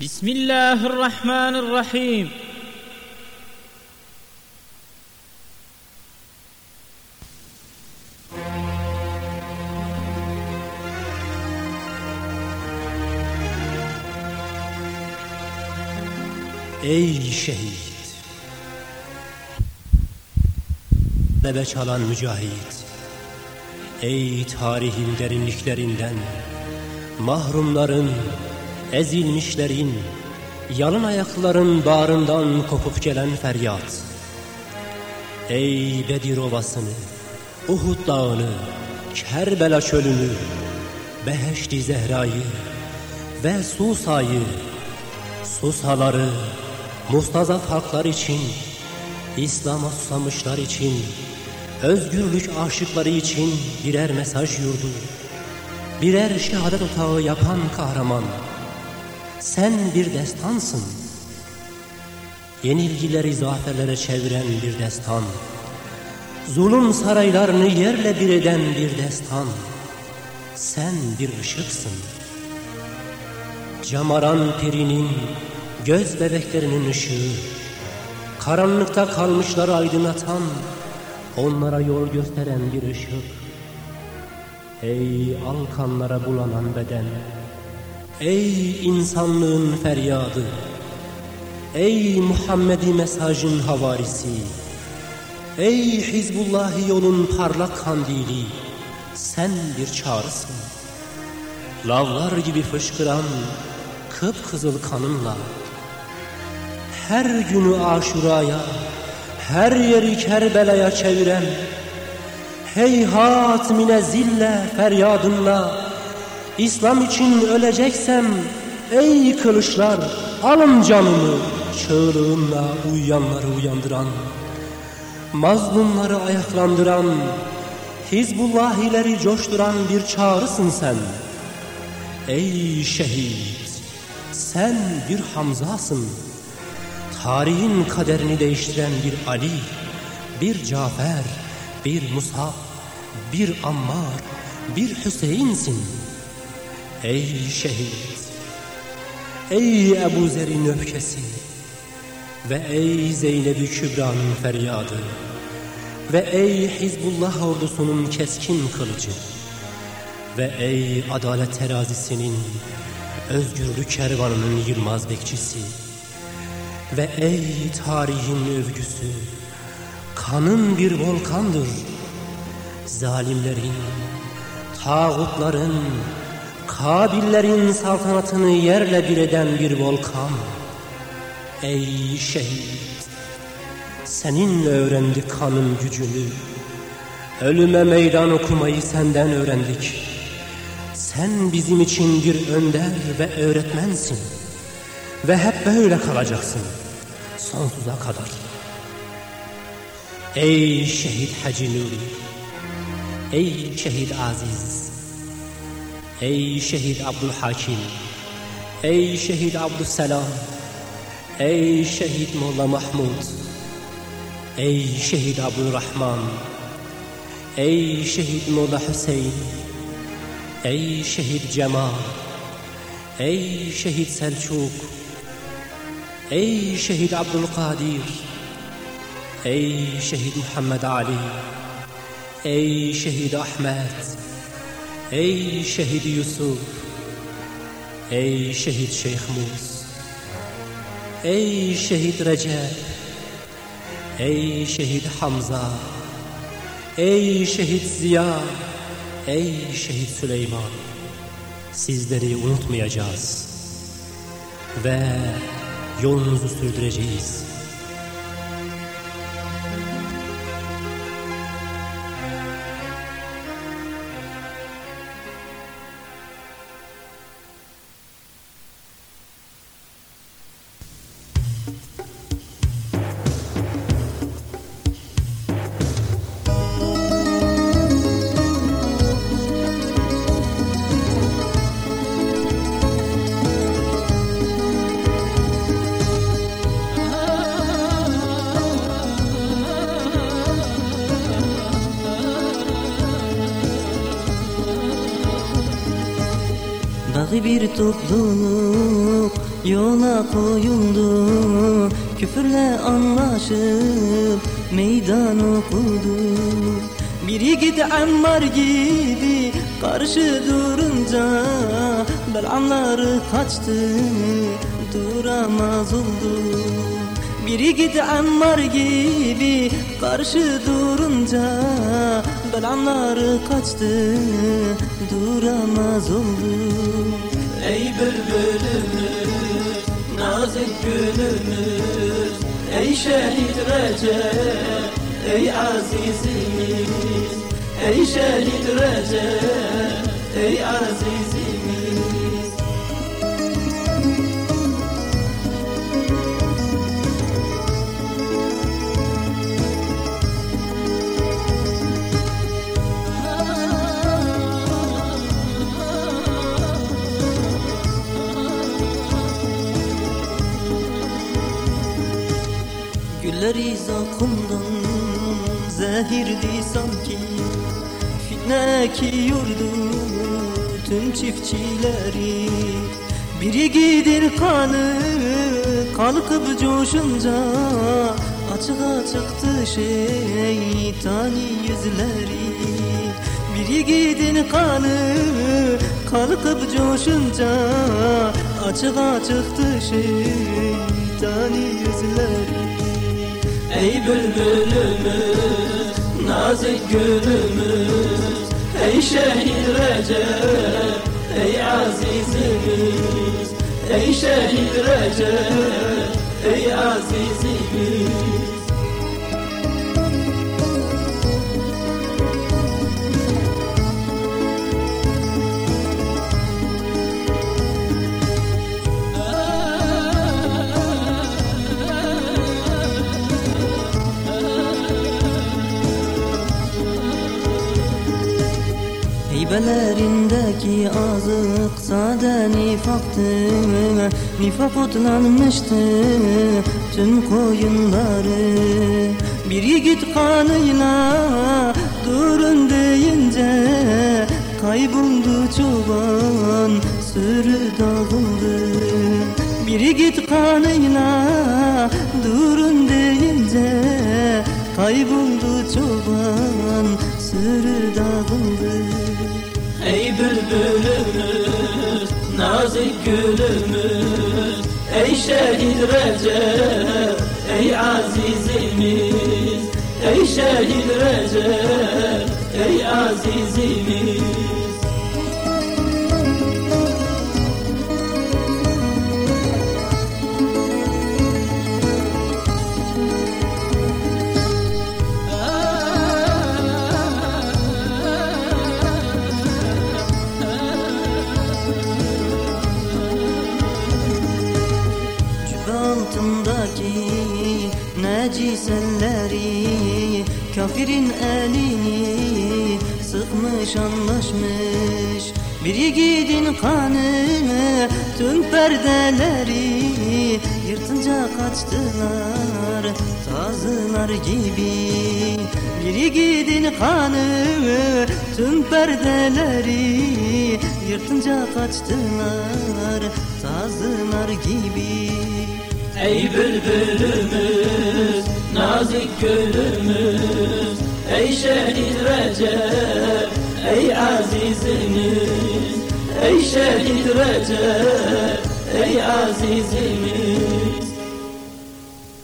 بسم الله الرحمن الرحيم Ey şehit! Bebe çalan mücahit! Ey tarihin derinliklerinden, mahrumların, ezilmişlerin, yalın ayakların bağrından kopup gelen feryat! Ey Bedir Ovası'nı, Uhud Dağı'nı, Kerbela çölünü, Beheşti Zehra'yı ve Susa'yı, Susaları, mustazaf halklar için, İslam'a susamışlar için, özgürlük aşıkları için birer mesaj yurdu, birer şehadet otağı yapan kahraman. Sen bir destansın. Yenilgileri zaferlere çeviren bir destan. Zulüm saraylarını yerle bir eden bir destan. Sen bir ışıksın. Camaran pirinin göz bebeklerinin ışığı, karanlıkta kalmışları aydınlatan, onlara yol gösteren bir ışık. Ey alkanlara bulanan beden, ey insanlığın feryadı, ey Muhammed'i mesajın havarisi, ey Hizbullahi yolun parlak kandili, sen bir çağrısın. Lavlar gibi fışkıran kıpkızıl kanınla, her günü aşuraya, her yeri Kerbela'ya çeviren, heyhat minezille feryadınla, İslam için öleceksem, ey kılıçlar, alın canımı, çığlığınla uyuyanları uyandıran, mazlumları ayaklandıran, Hizbullahileri coşturan bir çağrısın sen. Ey şehit, sen bir Hamza'sın. Tarihin kaderini değiştiren bir Ali, bir Cafer, bir Musa, bir Ammar, bir Hüseyin'sin. Ey şehit, ey Ebu Zer'in öfkesi ve ey Zeynep-i Kübra'nın feryadı ve ey Hizbullah ordusunun keskin kılıcı ve ey adalet terazisinin özgürlük kervanının yılmaz bekçisi ve ey tarihin övgüsü kanın bir volkandır. Zalimlerin tağutların kabillerin saltanatını yerle bir eden bir volkan ey şehit seninle öğrendik kanın gücünü ölüme meydan okumayı senden öğrendik sen bizim için bir önder ve öğretmensin. Ve hep böyle kalacaksın. Sonsuza kadar. Ey şehit Hacı Nuri. Ey şehit Aziz. Ey şehit Abdülhakim. Ey şehit Abdüsselam. Ey şehit Molla Mahmud. Ey şehit Abdurrahman. Ey şehit Molla Hüseyin. Ey şehit Cemal, ey şehit Selçuk, ey şehit Abdülkadir, ey şehit Muhammed Ali, ey şehit Ahmet, ey şehit Yusuf, ey şehit Şeyh Mus, ey şehit Recep, ey şehit Hamza, ey şehit Ziya, Ey şehit Süleyman sizleri unutmayacağız ve yolunuzu sürdüreceğiz. Bir topluluk yola koyuldu. Küfürle anlaşıp meydan okudu Bir yiğit Ammar gibi karşı durunca Belanları kaçtı duramaz oldu. Bir yiğit Ammar gibi karşı durunca Belanları kaçtı duramaz oldu. Ey bülbülümüz, nazik gülümüz. Ey şehit Recep, ey azizimiz. Ey şehit Recep, ey azizimiz Gülleri zakkumdan zehirli sanki. Fitne ki yurdu tüm çiftçileri. Biri gidir kanı kalkıp coşunca. Açığa çıktı şeytani yüzleri. Biri gidin kanı kalkıp coşunca. Açığa çıktı şeytani yüzleri Ey bülbülümüz, nazik gülümüz Ey şehit Recep, ey azizimiz. Ey şehit Recep, ey azizimiz Heybelerindeki azık sade nifaktı. Nifak otlanmıştı tüm koyunları. Bir yiğit kanıyla durun deyince Kayboldu çoban sürü dağıldı. Bir yiğit kanıyla durun deyince Kayboldu çoban sürü dağıldı Ey bülbülümüz, nazik gülümüz. Ey şehit Recep, ey azizimiz. Ey şehit Recep, ey azizimiz necis elleri Kafirin elini sıkmış anlaşmış. Bir yiğidin kanı tüm perdeleri Yırtınca kaçtılar tazılar gibi. Bir yiğidin kanı tüm perdeleri Yırtınca kaçtılar tazılar gibi Ey bülbülümüz, nazik gülümüz Ey şehit Recep, ey azizimiz Ey şehit Recep, ey azizimiz